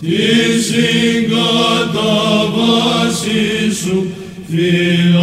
τη συγκαταβάση σου φιλάνθρωπε.